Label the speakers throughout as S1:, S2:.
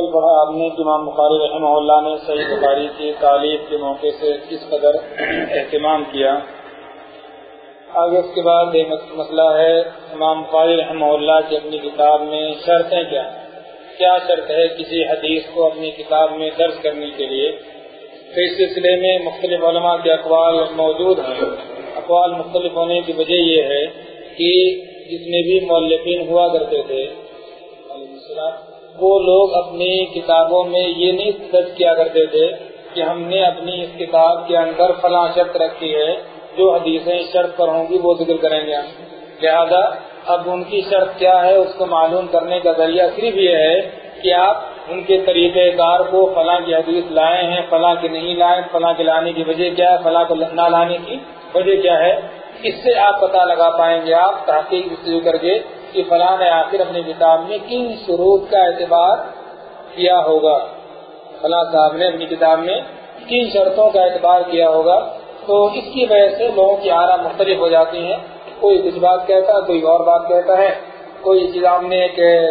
S1: کل پڑھا آپ نے امام بخاری رحمہ اللہ نے صحیح بخاری کی تعلیم کے موقع سے کس قدر اہتمام کیا۔ آگے اس کے بعد ایک مسئلہ ہے۔ امام بخاری رحمہ اللہ کی اپنی کتاب میں شرطیں کیا کیا شرط ہے کسی حدیث کو اپنی کتاب میں درج کرنے کے لیے؟ تو اس سلسلے میں مختلف علماء کے اقوال موجود ہیں۔ اقوال مختلف ہونے کی وجہ یہ ہے کہ جتنے بھی مولفین ہوا کرتے تھے۔ وہ لوگ اپنی کتابوں میں یہ نہیں درج کیا کرتے تھے کہ ہم نے اپنی اس کتاب کے اندر فلاں شرط رکھی ہے، جو حدیثیں اس شرط پر ہوں گی، وہ ذکر کریں گے لہذا اب ان کی شرط کیا ہے، اس کو معلوم کرنے کا ذریعہ صرف یہ ہے کہ آپ ان کے طریقہ کار کو فلاں کی حدیث لائے ہیں، فلاں کے نہیں لائے، فلاں کے لانے کی وجہ کیا ہے، فلاں کو نہ لانے کی وجہ کیا ہے۔ اس سے آپ پتہ لگا پائیں گے آپ، تحقیق کر کے کہ فلاں نے آخر اپنی کتاب میں کن شروط کا اعتبار کیا ہوگا؟ فلاں صاحب نے اپنی کتاب میں کن شرطوں کا اعتبار کیا ہوگا؟ تو اس کی وجہ سے لوگوں کی آرا مختلف ہو جاتی ہیں۔ کوئی کچھ بات کہتا ہے، کوئی اور بات کہتا ہے۔ کوئی چیز آپ نے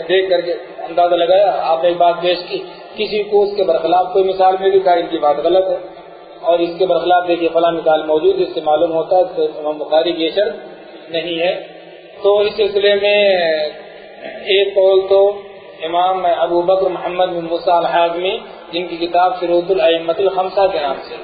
S1: دیکھ کر کے اندازہ لگایا، آپ نے ایک بات پیش کی۔ کسی کو اس کے برخلاف کوئی مثال میں بھی ان کی بات غلط ہے۔ اور اس کے برخلاف دیکھیے، فلاں مثال موجود جس سے معلوم ہوتا ہے امام بخاری کی شرط نہیں ہے۔ تو اس سلسلے میں ایک قول تو امام ابو بکر محمد بن الحاظمی، جن کی کتاب سروت العمت الخمسہ کے نام سے۔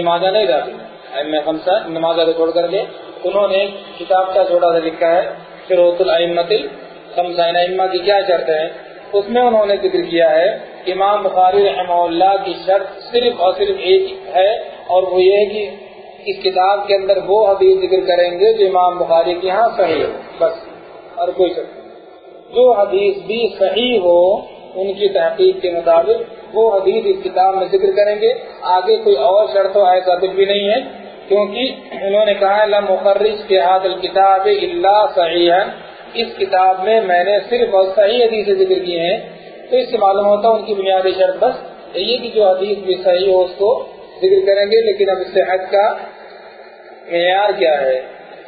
S1: نمازہ نہیں ڈالی خمسہ نمازہ کو کر کے انہوں نے کتاب کا چھوٹا سا لکھا ہے سروت العمت الخمسہ۔ ائمہ کی کیا شرط ہے اس میں انہوں نے ذکر کیا ہے امام بخاری رحمہ اللہ کی شرط صرف اور صرف ایک ہے اور وہ یہ ہے کہ اس کتاب کے اندر وہ حدیث ذکر کریں گے جو امام بخاری کے ہاں صحیح ہو، بس، اور کوئی شک جو حدیث بھی صحیح ہو، ان کی تحقیق کے مطابق وہ حدیث اس کتاب میں ذکر کریں گے۔ آگے کوئی اور شرط ہو ایسا کچھ بھی نہیں ہے، کیونکہ انہوں نے کہا لمخرج کے حاد الکتاب اللہ صحیح ہے اس کتاب میں میں نے صرف اور صحیح حدیث ذکر کیے ہیں۔ تو اس سے معلوم ہوتا ان کی بنیادی شرط بس، یہ کہ جو حدیث بھی صحیح ہو اس کو ذکر کریں گے، لیکن اب صحت کا معیار کیا ہے؟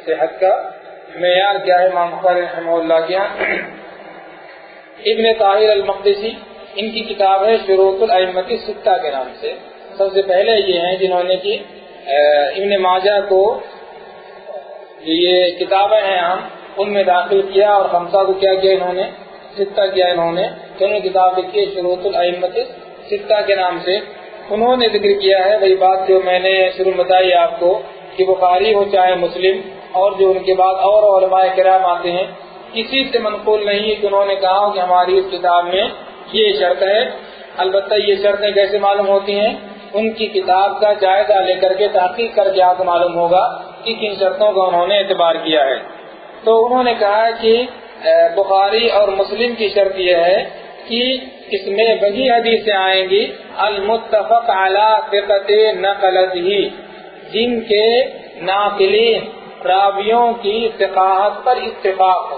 S1: صحت کا معیار کیا ہے؟ رحمہ اللہ کیا ہاں۔ ابن طاہر المقدسی، ان کی کتاب ہے شروط العمتی سکتا کے نام سے۔ سب سے پہلے یہ ہیں جنہوں نے کہ ابن ماجہ کو یہ کتابیں ہیں ہم، ان میں داخل کیا اور خمسہ کو کیا کیا انہوں نے؟ سکتا کیا انہوں نے؟ دونوں کتاب لکھی ہے شروط العمت سکتا کے نام سے۔ انہوں نے ذکر کیا ہے، وہی بات جو میں نے شروع بتائی آپ کو۔ کہ بخاری ہو چاہے مسلم اور جو ان کے بعد اور علماء کرام آتے ہیں، کسی سے منقول نہیں ہے کہ انہوں نے کہا کہ ہماری اس کتاب میں یہ شرط ہے۔ البتہ یہ شرطیں کیسے معلوم ہوتی ہیں؟ ان کی کتاب کا جائزہ لے کر کے تحقیق کر کے آپ کو معلوم ہوگا کہ کن شرطوں کا انہوں نے اعتبار کیا ہے۔ تو انہوں نے کہا کہ بخاری اور مسلم کی شرط یہ ہے کہ اس میں وہی حدیثیں آئیں گی، المتفق اعلی نقلت ہی جن کے ناقلین راویوں کی ثقافت پر اتفاق ہو۔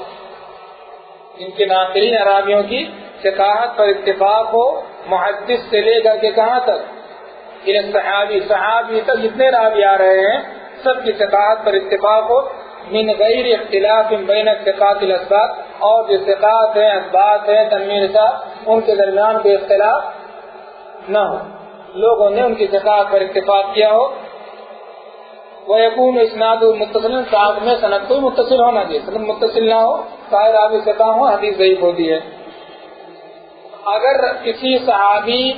S1: جن کے ناقلین راویوں کی ثقافت پر اتفاق ہو، محدث سے لے کر کے کہاں تک؟ صحابی صحابی تک جتنے راوی آ رہے ہیں، سب کی ثقافت پر اتفاق ہو۔ من غیر اختلاف بین ثقات الاسبات اور جو ثقات ہیں اسبات ہیں، تنویر صاحب ان کے درمیان کوئی اختلاف نہ ہو۔ لوگوں نے ان کی ثقافت پر اتفاق کیا ہو۔ وہ یقون اسناد متصل ساتھ میں صنعت کو متصل ہونا چاہیے۔ صنعت متصل نہ ہو شاید آپ سے ہو، حدیث ضعیف ہوتی ہے۔ اگر کسی صحابی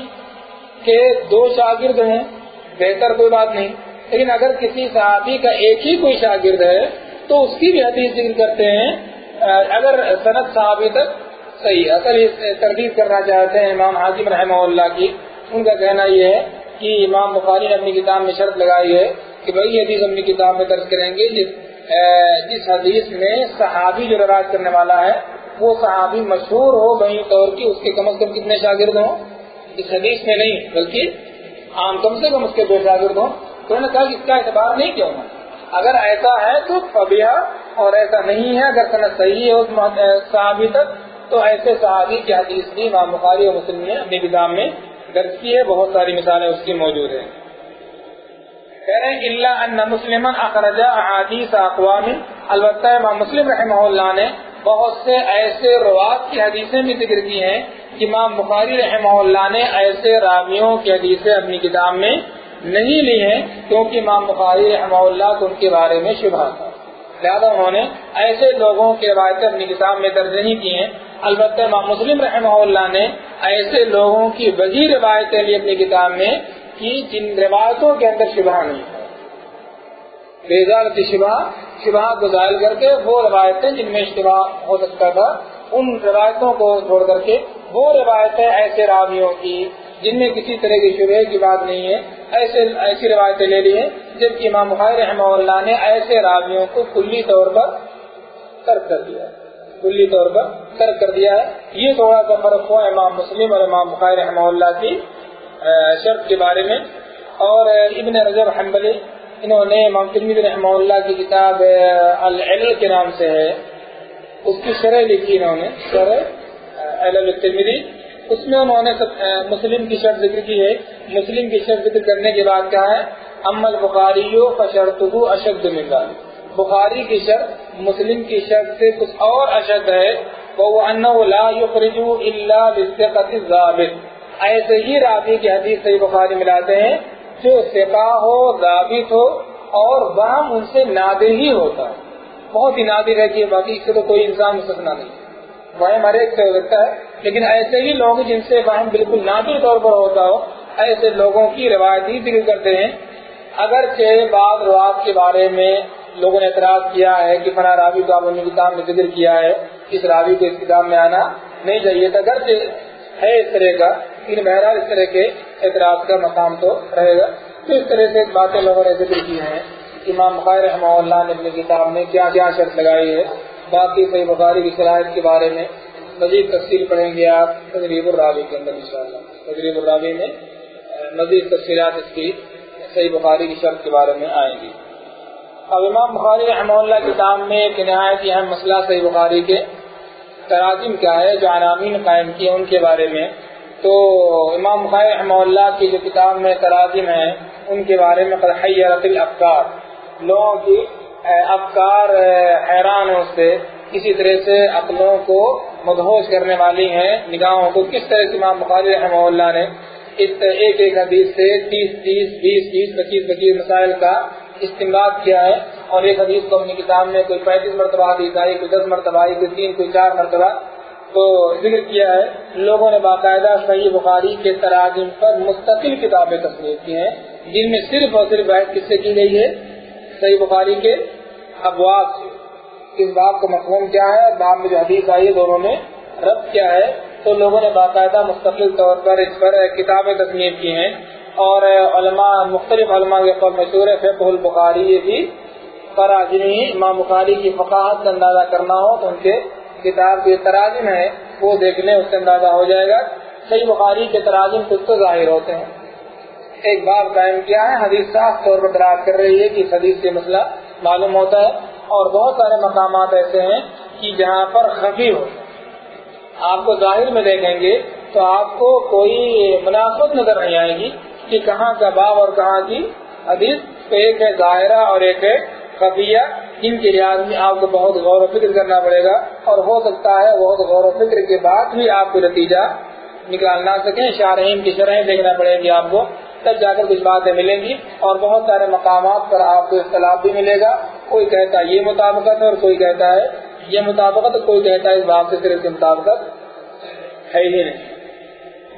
S1: کے دو شاگرد ہیں، بہتر کوئی بات نہیں۔ لیکن اگر کسی صحابی کا ایک ہی کوئی شاگرد ہے، تو اس کی بھی حدیث ذکر کرتے ہیں۔ اگر صنعت صحابی تک صحیح اصل تردید کرنا چاہتے ہیں امام حاضم رحمہ اللہ کی۔ ان کا کہنا یہ ہے کہ امام بخاری نے اپنی کتاب میں شرط لگائی ہے کہ بھائی حدیث اپنی کتاب میں درج کریں گے، جس جس حدیث میں صحابی جو روایت کرنے والا ہے، وہ صحابی مشہور ہو بہی طور کی، اس کے کم از کم کتنے شاگرد ہوں؟ اس حدیث میں نہیں، بلکہ عام کم سے کم اس کے دو شاگرد ہوں۔ تو انہوں نے کہا کہ اس کا اعتبار نہیں کیا ہونا۔ اگر ایسا ہے تو فبیا اور ایسا نہیں ہے، اگر صنعت صحیح ہے اس صحابی تک، تو ایسے صحابی کی حدیث بھی امام بخاری اور مسلم نے اپنی کتاب میں درج کی ہے۔ بہت ساری مثالیں اس کی موجود ہیں۔ کہہ رہے ہیں اللہ ان مسلم اخرجا احادیث اقوام البتہ امام مسلم رحمہ اللہ نے بہت سے ایسے روات کی حدیثیں بھی ذکر کی ہیں کہ امام بخاری رحمہ اللہ نے ایسے راویوں کی حدیثیں اپنی کتاب میں نہیں لی ہیں کیونکہ امام بخاری رحمہ اللہ کو ان کے بارے میں شبہ تھا۔ لہٰذا انہوں نے ایسے لوگوں کے روایتیں اپنی کتاب میں درج نہیں کی ہیں۔ البتہ امام مسلم رحمہ اللہ نے ایسے لوگوں کی وزیر روایتیں لی اپنی کتاب میں کہ جن روایتوں کے اندر شبہ نہیں ہے۔ بیزار کی شبہ شبہ کو ظاہر کر کے وہ روایتیں جن میں شبہ ہو سکتا تھا، ان روایتوں کو چھوڑ کر کے وہ روایتیں ایسے راویوں کی جن میں کسی طرح کی شبہ کی بات نہیں ہے، ایسے، ایسی روایتیں لے لی ہیں جبکہ امام بخاری رحمہ اللہ نے ایسے راویوں کو کلی طور پر ترک کر دیا کلی طور پر ترک کر دیا ہے۔ یہ تھوڑا سا فرق ہوا امام مسلم اور امام بخاری رحمہ اللہ کی۔ شرط کے بارے میں۔ اور ابن رضب حنبلی انہوں نے امام رحمہ اللہ کی کتاب العلل کے نام سے ہے۔ اس کی شرح لکھی انہوں نے، شرح الترمیدی اس میں انہوں نے مسلم کی شرط ذکر کی ہے۔ مسلم کی شرط ذکر کرنے کے بعد کہا ہے امل بخاری شرط اشد ملا بخاری کی شرط، مسلم کی شرط سے کچھ اور اشد ہے۔ وہ لا يخرجو الا ضابط ایسے ہی راوی کی حدیث صحیح بخاری ملاتے ہیں، جو سپا ہو، ضابط ہو اور وہم ان سے نادر ہی ہوتا ہے۔ بہت ہی نادر ہے کہ باقی سے تو کوئی انسان مستثنا نہیں وہم ہر ایک سے ہو سکتا ہے، لیکن ایسے ہی لوگ جن سے وہم بالکل نادر طور پر ہوتا ہو، ایسے لوگوں کی روایتی ذکر کرتے ہیں۔ اگرچہ بعض روایت کے بارے میں لوگوں نے اعتراض کیا ہے کہ فنا راوی کو آپ اپنی کتاب میں ذکر کیا ہے، اس راوی کو اس کتاب میں آنا نہیں چاہیے تھا۔ اگرچہ ہے اس طرح کا لیکن بہرحال اس طرح کے اعتراض کا مقام تو رہے گا۔ تو اس طرح سے باتیں لوگوں نے ذکر کی ہیں۔ امام بخاری رحمہ اللہ نے اپنی کتاب میں کیا کیا شرط لگائی ہے۔ باقی صحیح بخاری کی شرائط کے بارے میں مزید تفصیل پڑھیں گے آپ تجریب الراوی کے اندر انشاءاللہ۔ تجریب الراوی میں مزید تفصیلات اس کی صحیح بخاری کی شرط کے بارے میں آئیں گی۔ اب امام بخاری رحمہ اللہ کتاب میں ایک نہایت اہم مسئلہ صحیح بخاری کے تراجم کیا ہے، جو عنامین قائم کیے ان کے بارے میں تو امام بخاری رحمہ اللہ کی جو کتاب میں تراجم ہیں ان کے بارے میں حیرت الافکار۔ لوگوں کی افکار حیران اس سے کسی طرح سے عقلوں کو مدہوش کرنے والی ہیں، نگاہوں کو۔ کس طرح سے امام بخاری رحمہ اللہ نے ایک ایک حدیث سے تیس تیس، بیس بیس، پچیس پچیس مسائل کا استعمال کیا ہے اور ایک حدیث کو اپنی کتاب میں کوئی پینتیس مرتبہ حدیث آئی، کوئی دس مرتبہ آئی، کوئی تین، کوئی چار مرتبہ تو ذکر کیا ہے، لوگوں نے باقاعدہ صحیح بخاری کے تراجم پر مستقل کتابیں تصویر کی ہیں۔ جن میں صرف اور صرف بحث کس سے کی گئی ہے؟ صحیح بخاری کے ابواب سے۔ اس بات کا مفہوم کیا ہے؟ باب میں جو حدیث آئی ہے، دونوں میں رب کیا ہے؟ تو لوگوں نے باقاعدہ مستقل طور پر اس پر کتابیں تصنیف کی ہیں۔ اور علماء، مختلف علماء کے قول مشہور ہے فیق البخاری یہ بھی فراجنی امام بخاری کی فقاحت کا اندازہ کرنا ہو تو ان کے کتاب کے تراجم ہے، وہ دیکھنے اس سے اندازہ ہو جائے گا۔ صحیح بخاری کے تراجم کچھ تو ظاہر ہوتے ہیں۔ ایک بار قائم کیا ہے، حدیث صاف طور پر دراز کر رہی ہے کہ اس حدیث سے مسئلہ معلوم ہوتا ہے۔ اور بہت سارے مقامات ایسے ہیں کہ جہاں پر خفی ہو۔ آپ کو ظاہر میں دیکھیں گے تو آپ کو کوئی مناسبت نظر نہیں آئے گی کہ کہاں کا باب اور کہاں کی حدیث ایک ہے ظاہرہ اور ایک ہے خفیہ جن کے لحاظ میں آپ کو بہت غور و فکر کرنا پڑے گا اور ہو سکتا ہے بہت غور و فکر کے بعد بھی آپ کو نتیجہ نکال نہ سکیں۔ شارحین کی شرح دیکھنا پڑے گی آپ کو۔ تب جا کر کچھ باتیں ملیں گی اور بہت سارے مقامات پر آپ کو اختلاف بھی ملے گا۔ کوئی کہتا ہے یہ مطابقت ہے اور کوئی کہتا ہے یہ مطابقت، کوئی کہتا ہے اس بات سے صرف مطابقت ہے ہی نہیں۔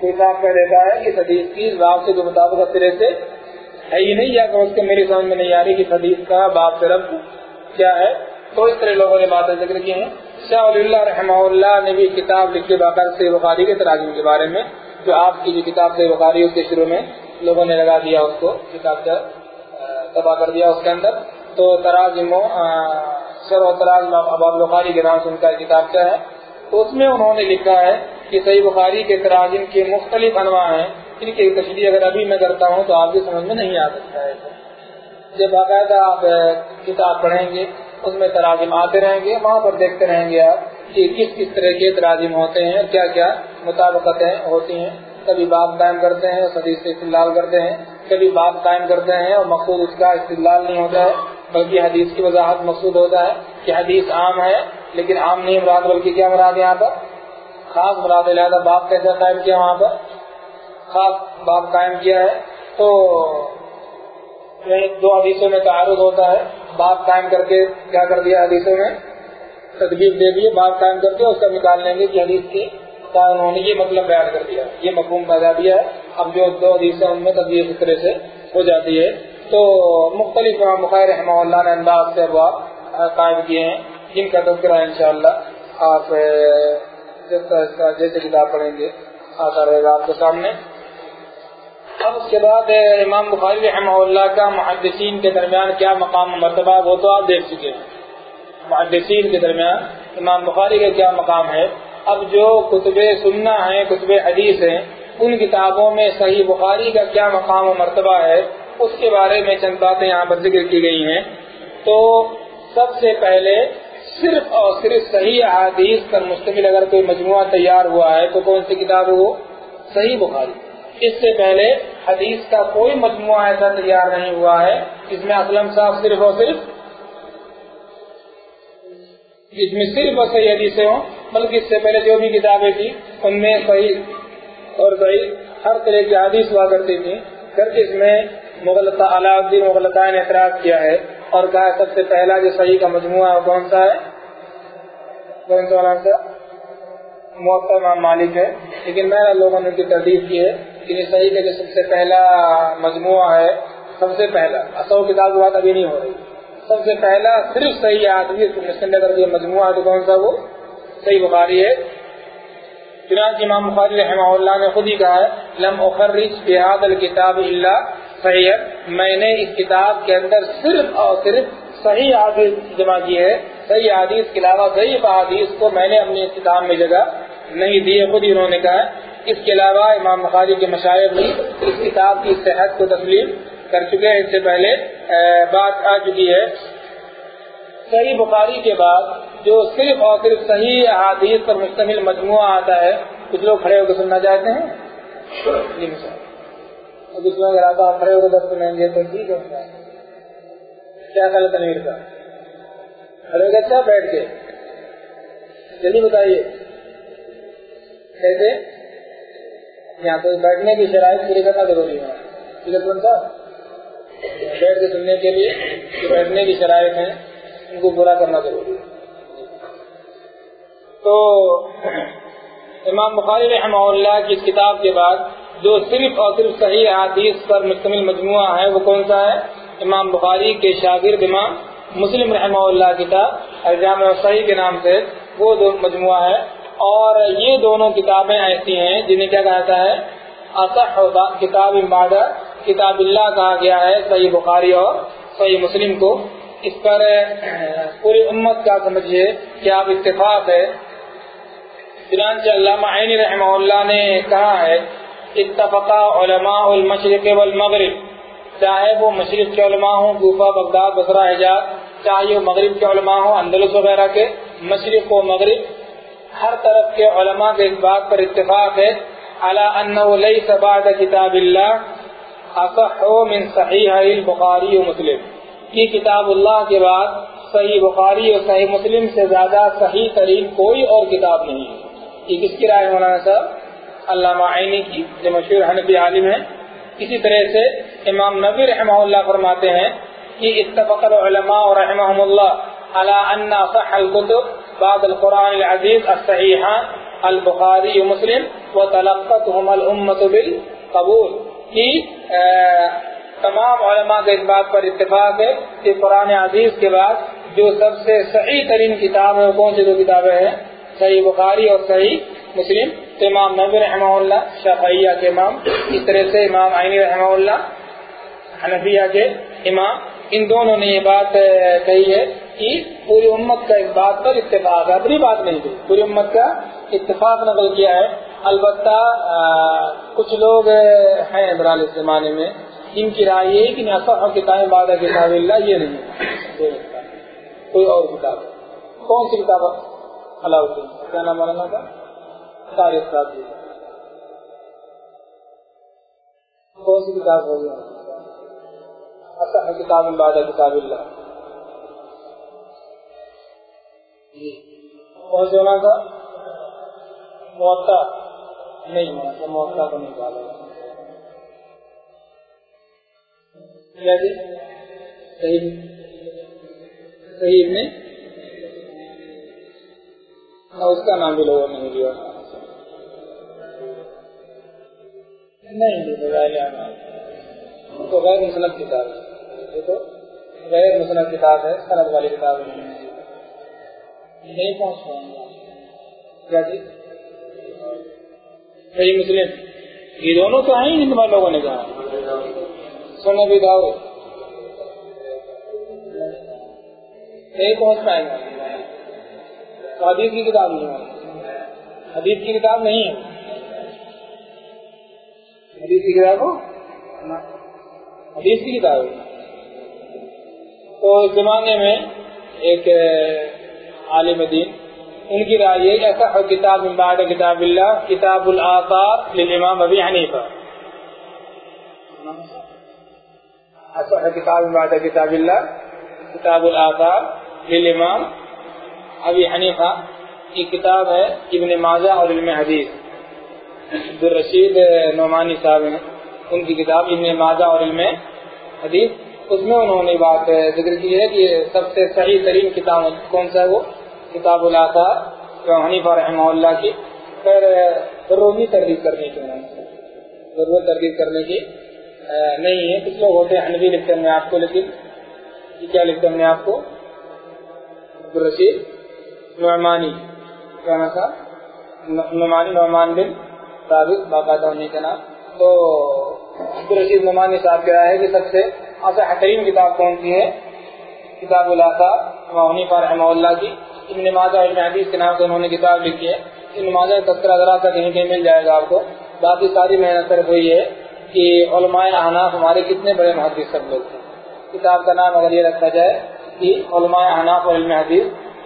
S1: کوئی صاحب کہہ دیتا ہے کہ حدیث کی اس باب سے جو مطابقت سرے سے ہے ہی نہیں یا کہ اس کے میری سمجھ میں نہیں آ رہی کہ حدیث کا باب سے کیا ہے؟ تو اس طرح لوگوں نے باتیں ذکر کی ہیں۔ شاہ ولی اللہ رحمہ اللہ نے بھی کتاب لکھی باقاعدہ سے بخاری کے تراجم کے بارے میں، جو آپ کی جو کتاب سے بخاری اس کے شروع میں لوگوں نے لگا دیا، اس کو کتاب کا تباہ کر دیا اس کے اندر۔ تو تراجم سر و تراج اباب بخاری کے نام سے ان کا کتاب کیا ہے؟ تو اس میں انہوں نے لکھا ہے کہ صحیح بخاری کے تراجم کے مختلف انواع ہیں۔ ان کی تشریح اگر ابھی میں کرتا ہوں تو آپ کی سمجھ میں نہیں آ سکتا ہے۔ جب باقاعدہ آپ کتاب پڑھیں گے، اس میں تراجم آتے رہیں گے، وہاں پر دیکھتے رہیں گے آپ کہ کس کس طرح کے تراجم ہوتے ہیں کیا کیا مطابقتیں ہوتی ہیں۔ کبھی بات قائم کرتے ہیں حدیث سے استدلال کرتے ہیں۔ کبھی بات قائم کرتے ہیں اور مقصود اس کا استدلال نہیں ہوتا ہے، بلکہ حدیث کی وضاحت مقصود ہوتا ہے کہ حدیث عام ہے، لیکن عام نہیں مراد، بلکہ کیا مراد یہاں پر؟ خاص مراد لہٰذا باپ کیسا قائم کیا وہاں پر؟ خاص باپ قائم کیا ہے، تو دو حدیثوں میں تعارض ہوتا ہے۔ باپ قائم کر کے کیا کر دیا حدیثوں میں؟ تدبیر دے دیے باپ قائم کر کے اس کا نکال لیں گے کہ حدیث کی انہوں نے یہ مطلب بیان کر دیا۔ یہ مفہوم پیدا دیا ہے۔ اب جو دو حدیث ان میں تدبیر اس طرح سے ہو جاتی ہے۔ تو مختلف مخیر رحمہ اللہ نے انداز سے ابواب قائم کیے ہیں۔ جن کا تذکرہ ان شاء اللہ آپ جیسے کتاب پڑھیں گے، آتا رہے گا آپ کے سامنے۔ اب اس کے بعد امام بخاری رحمہ اللہ کا محدثین کے درمیان کیا مقام مرتبہ وہ تو آپ دیکھ چکے ہیں۔ محدثین کے درمیان امام بخاری کا کیا مقام ہے۔ اب جو کتب سننا ہے کتب حدیث ہیں، ان کتابوں میں صحیح بخاری کا کیا مقام و مرتبہ ہے، اس کے بارے میں چند باتیں یہاں پر ذکر کی گئی ہیں۔ تو سب سے پہلے صرف اور صرف صحیح احادیث پر مشتمل اگر کوئی مجموعہ تیار ہوا ہے، تو کون سی کتاب ہے وہ؟ صحیح بخاری۔ اس سے پہلے حدیث کا کوئی مجموعہ ایسا تیار نہیں ہوا ہے، جس میں اسلم صاحب صرف اور صرف جس میں صرف اور صحیح حدیثیں ہوں، بلکہ اس سے پہلے جو بھی کتابیں تھیں، ان میں صحیح اور صحیح ہر طرح کی حدیث ہوا کرتی تھی پھر اس میں مغلطہ الدین مغلطہ نے اعتراض کیا ہے، اور کہا سب سے پہلا جو صحیح کا مجموعہ ہے کون سا ہے؟ کون سا امام مالک ہے، لیکن میں لوگوں نے ان کی تردید کی ہے۔ کہ یہ صحیح کا جو سب سے پہلا مجموعہ ہے، سب سے پہلا۔ اصل کتاب کی بات ابھی نہیں ہو رہی۔ سب سے پہلا صرف صحیح آدمی اگر یہ مجموعہ ہے، تو کون سا وہ؟ صحیح بخاری ہے۔ چنانچہ امام بخاری رحمہ اللہ نے خود ہی کہا ہے، لم اخرج بحاد الکتاب اللہ صحیح میں نے اس کتاب کے اندر صرف اور صرف صحیح حادث جمع کی ہے۔ صحیح حادث کے علاوہ صحیح حادث کو میں نے اپنی اس کتاب میں جگہ نہیں دی خود ہی انہوں نے کہا اس کے علاوہ امام بخاری کے مشاعر بھی اس کتاب کی صحت کو تسلیم کر چکے ہیں۔ اس سے پہلے بات آ چکی ہے۔ صحیح بخاری کے بعد جو صرف اور صرف صحیح احادیث پر مشتمل مجموعہ آتا ہے، کچھ لوگ کھڑے ہو کے سننا چاہتے ہیں؟ جی کچھ لوگ اگر آپ کھڑے ہو کے دس سنیں گے تو ٹھیک ہے۔ کیا خیال تنویر کا؟ کھڑے ہو گئے اچھا بیٹھ کے۔ جلدی بتائیے۔ کیسے؟ یہاں تو بیٹھنے کی شرائط پوری کرنا ضروری ہے۔ بیٹھ کے سننے کے لیے جو بیٹھنے کی شرائط ہیں، ان کو پورا کرنا ضروری ہے۔ تو امام بخاری رحمہ اللہ کی اس کتاب کے بعد جو صرف اور صرف صحیح حدیث پر مشتمل مجموعہ ہے، وہ کون سا ہے؟ امام بخاری کے شاگرد امام مسلم رحمہ اللہ کتاب الجام صحیح کے نام سے وہ دو مجموعہ ہے اور یہ دونوں کتابیں ایسی ہیں جنہیں کیا کہتا ہے؟ اصح کتاب امبادہ کتاب اللہ کہا گیا ہے، صحیح بخاری اور صحیح مسلم کو۔ اس پر، پوری امت کا سمجھیے کہ آپ اتفاق ہے۔ چنانچہ علامہ عین رحمہ اللہ نے کہا ہے، اتفقا علماء المشرق والمغرب۔ چاہے وہ مشرق کے علماء ہوں گوفا بغداد بسرا حجاز، چاہے وہ مغرب کے علماء ہوں، اندلس وغیرہ کے، مشرق و مغرب ہر طرف کے علماء کے اس بات پر اتفاق ہے بعد کتاب اللہ اصح من صحیح البخاری و مسلم۔ کی کتاب اللہ کے بعد صحیح بخاری اور صحیح مسلم سے زیادہ صحیح ترین کوئی اور کتاب نہیں ہے۔ یہ کس کی رائے مولانا صاحب؟ علامہ عینی کی، جو مشہور حنفی عالم ہے اسی طرح سے امام نبی رحمہ اللہ فرماتے ہیں کہ اتفق العلماء رحمہ اللہ على ان صح الكتب بعد القرآن العزیز الصحیحان البخاری، مسلم و تلقتهم الامت بالقبول. کی تمام علماء کے اس بات پر اتفاق ہے کہ قرآن عزیز کے بعد جو سب سے صحیح ترین کتاب ہے کون سی دو کتابیں ہیں؟ صحیح بخاری اور صحیح مسلم. تو امام نبی رحمہ اللہ، شافعیہ کے امام، اس طرح سے امام عینی رحمہ اللہ، حنفیہ کے امام، ان دونوں نے یہ بات کہی ہے کہ پوری امت کا اس بات پر اتفاق ہے۔ اپنی بات نہیں تھی پوری امت کا اتفاق نقل کیا ہے۔ البتہ کچھ لوگ ہیں برال اس زمانے میں۔ ان کی رائے یہ کہ نصف کتاب بادہ کتاب اللہ یہ نہیں کوئی اور کتاب کون سی کتاب علاؤ الدین۔ کیا نام مولانا کا؟ تاریخ کون سی کتاب ہوگی کتاب بعد کتاب اللہ۔ کون سے ہونا تھا موتا نہیں موتا کو نہیں ڈالے گا جی؟ صحیح صحیح میں اس کا نام بھی لوگوں نے نہیں لیا۔ نہیں تو غیر مسلم کتاب ہے۔ تو غیر مسلم کتاب ہے سرد والی کتاب نہیں ہے۔ نہیں پہنچ پائیں گے کیا جی؟ صحیح مسلم۔ یہ دونوں تو ہیں ہند لوگوں نے کہا۔ سننے بھی داؤ۔ نہیں پہنچ پائیں گے حدیث کی کتاب نہیں ہے۔ حدیث کی کتاب نہیں ہے۔ حدیث کی کتاب ہو؟ حدیث کی کتاب ہے۔ تو اس زمانے میں ایک عالم دین۔ ان کی رائے یہ ایسا کتاب بعد کتاب اللہ، کتاب الآثار للامام ابی حنیفہ۔ اچھا، ایسا کتاب بعد کتاب اللہ، کتاب الآثار للامام ابی حنیفہ۔ کی کتاب ہے ابن ماجہ اور علم حدیث۔ عبدالرشید نعمانی صاحب ہیں۔ ان کی کتاب ابن ماجہ اور علم حدیث۔ اس میں انہوں نے بات ذکر کی ہے کہ سب سے صحیح ترین کتاب کون سا ہے وہ؟ کتاب الآثار حنیفہ رحمہ اللہ کی، پھر ضروری تردید کرنے کی ضرورت تردید کرنے کی نہیں ہے۔ کچھ لوگ ہوتے ہیں حنفی لکھتے ہیں آپ کو، لیکن یہ کیا لکھتے ہیں آپ کو؟ عبدالرشید نعمانی کیا تھا نعمانی نعمان بن ثابت باقاعدہ ہونے کا نام۔ تو عبدالرشید نعمانی صاحب کہا ہے کہ سب سے حترین کتاب کون سی ہے؟ کتاب اللہ پر رحمہ اللہ کی۔ ابن نماز ابن حدیث کے نام سے انہوں نے کتاب لکھی ہے۔ ان نماز تذکرہ ذرا سا کہیں کہیں مل جائے گا آپ کو۔ باقی ساری محنت صرف ہوئی ہے کہ علماء احناف ہمارے کتنے بڑے محدث سب لوگ تھے۔ کتاب کا نام اگر یہ رکھا جائے کہ علماء احناف اور علم حدیث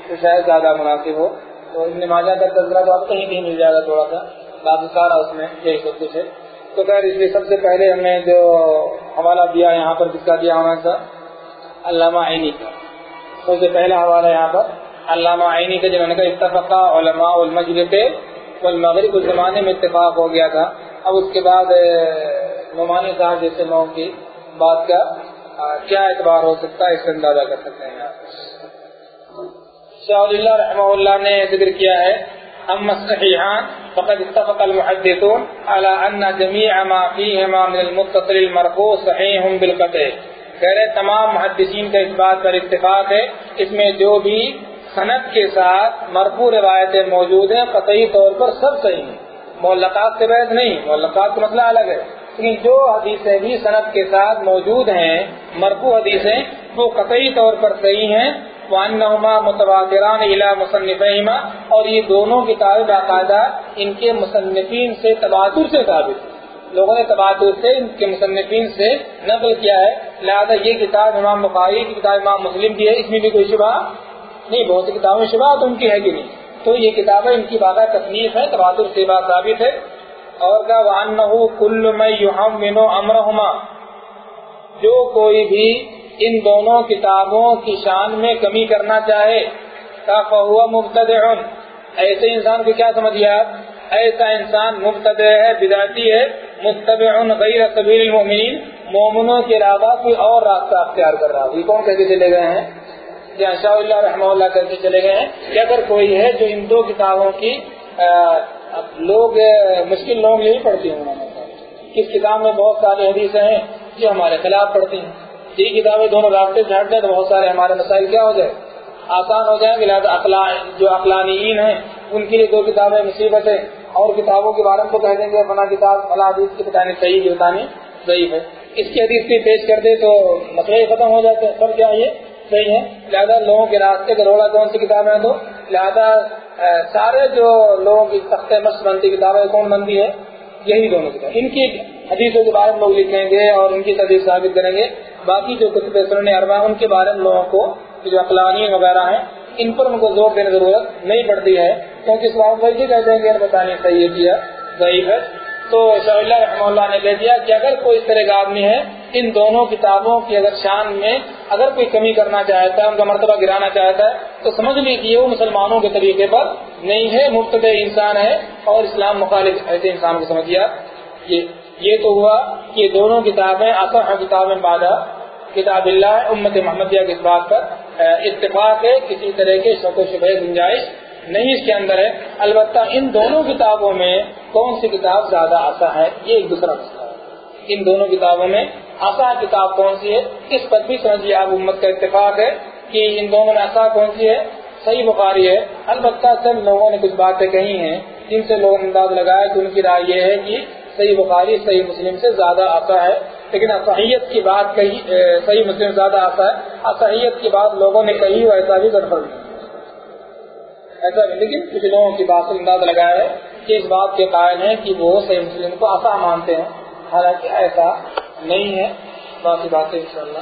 S1: تو شاید زیادہ مناسب ہو۔ تو ابن ماجہ کا تذکرہ تو آپ کہیں کہیں مل جائے گا تھوڑا سا۔ باقی سارا اس میں یہی سب کچھ ہے۔ تو خیر، اس لیے سب سے پہلے ہم نے جو حوالہ دیا یہاں پر، کس کا دیا ہونا تھا علامہ عینی کا۔ سب سے پہلا حوالہ یہاں پر علامہ عینی کا جنہوں نے کہا اتفقہ علماء المجلس والمغرب اس زمانے میں اتفاق ہو گیا تھا۔ اب اس کے بعد نعمانی صاحب جیسے لوگوں کی بات کا کیا اعتبار ہو سکتا ہے اس سے اندازہ کر سکتے ہیں شاہ اللہ رحمہ اللہ نے ذکر کیا ہے، اما الصحيحان فقد اتفق المحدثون على ان جميع ما فيهما من المتصل المرفوع صحيح بالقطع۔ کہہ رہے تمام محدثین کا اس بات پر اتفاق ہے، اس میں جو بھی صنعت کے ساتھ مرفوع روایتیں موجود ہیں، قطعی طور پر سب صحیح ہیں۔ معلقات سے بحث نہیں، معلقات کا مسئلہ الگ ہے۔ لیکن جو حدیثیں بھی صنعت کے ساتھ موجود ہیں، مرفوع حدیثیں، وہ قطعی طور پر صحیح ہیں۔ وانہما متبادران الى مصنفہما اور یہ دونوں کتابیں باقاعدہ ان کے مصنفین سے تبادر سے ثابت لوگوں نے تبادر سے ان کے مصنفین سے نقل کیا ہے۔ لہذا یہ کتاب امام بخاری کی کتاب امام مسلم کی ہے، اس میں بھی کوئی شبہ نہیں، بہت سی کتابیں شبہ ان کی ہے کہ نہیں۔ تو یہ کتابیں ان کی باقاعدہ تصنیف ہے تبادر سے بات ثابت ہے۔ اور کا وانہ کل میں یوہم جو کوئی بھی ان دونوں کتابوں کی شان میں کمی کرنا چاہے فہو مبتد ایسے انسان کو کیا سمجھیے آپ ایسا انسان مبتد ہے بداتی ہے، متبع غیر سبیل المؤمنین۔ مومنوں کے علاوہ کوئی اور راستہ اختیار کر رہا یہ کون کہہ کے چلے گئے ہیں؟ جہاں شاہ اللہ رحمہ اللہ کہہ کے چلے گئے ہیں کہ اگر کوئی ہے جو ان دو کتابوں کی لوگ مشکل لوگ نہیں پڑھتے ہوں۔ کس کتاب میں بہت سارے حدیث ہیں جو ہمارے خلاف پڑھتے ہیں۔ یہ کتابیں دونوں راستے جھاٹ دیں تو بہت سارے ہمارے مسائل کیا ہو جائے؟ آسان ہو جائیں گے۔ لہٰذا جو اقلانیین ہیں، ان کے لیے دو کتابیں مصیبت ہے اور کتابوں کے بارے میں تو کہہ دیں گے، فلاں کتاب، فلاں حدیث کی بتانے صحیح کی بتانے صحیح ہے۔ اس کی حدیث بھی پیش کر دے تو مسئلے ختم ہو جاتے ہیں۔ سب کیا یہ؟ صحیح ہے۔ لہٰذا لوگوں کے راستے کا روڑا کون سی کتابیں تو؟ لہٰذا سارے جو لوگوں کی سخت مشق بنتی کتابیں کون بنتی ہے یہی دونوں کتاب ان کی حدیثوں کے بارے میں لوگ لکھیں گے اور ان کی تدیف ثابت کریں گے۔ باقی جو کتب سنن اربا ان کے بارے میں لوگوں کو جو اقلانی وغیرہ ہیں، ان پر ان کو زور دینے کی ضرورت نہیں پڑتی ہے۔ کیونکہ اس بات وہی کہہ دیں گے بتانے صحیح کیا، ضعیف ہے۔ تو شاہ اللہ رحمہ اللہ نے کہہ دیا کہ اگر کوئی اس طرح کا آدمی ہے، ان دونوں کتابوں کی اگر شان میں اگر کوئی کمی کرنا چاہتا ہے، ان کا مرتبہ گرانا چاہتا ہے، تو سمجھ لیجیے وہ مسلمانوں کے طریقے پر نہیں ہے مفت انسان ہے اور اسلام مخالف ایسے انسان کو سمجھ گیا یہ تو ہوا کہ دونوں کتابیں، اصح کتابیں بادہ کتاب اللہ، امت محمدیہ کے اس بات پر اتفاق ہے، کسی طرح کے شک و شبہ، گنجائش نہیں اس کے اندر ہے۔ البتہ ان دونوں کتابوں میں کون سی کتاب زیادہ آسا ہے؟ یہ ایک دوسرا مسئلہ ہے۔ ان دونوں کتابوں میں آسا کتاب کون سی ہے؟ اس پر بھی سمجھیے آپ امت کا اتفاق ہے کہ ان دونوں میں آسا کون سی ہے؟ صحیح بخاری ہے۔ البتہ سب لوگوں نے کچھ باتیں کہی ہیں۔ جن سے لوگوں نے انداز لگایا کہ ان کی رائے یہ ہے کہ صحیح بخاری، صحیح مسلم سے زیادہ آتا ہے۔ لیکن اصحیت کی بات کہی صحیح مسلم زیادہ آتا ہے۔ اصحیت کی بات لوگوں نے کہی ایسا بھی کنفرم ایسا بھی لیکن کچھ لوگوں کی بات سے انداز لگایا ہے کہ اس بات کے قائل ہیں کہ وہ صحیح مسلم کو آسا مانتے ہیں۔ حالانکہ ایسا نہیں ہے باقی باتیں انشاءاللہ۔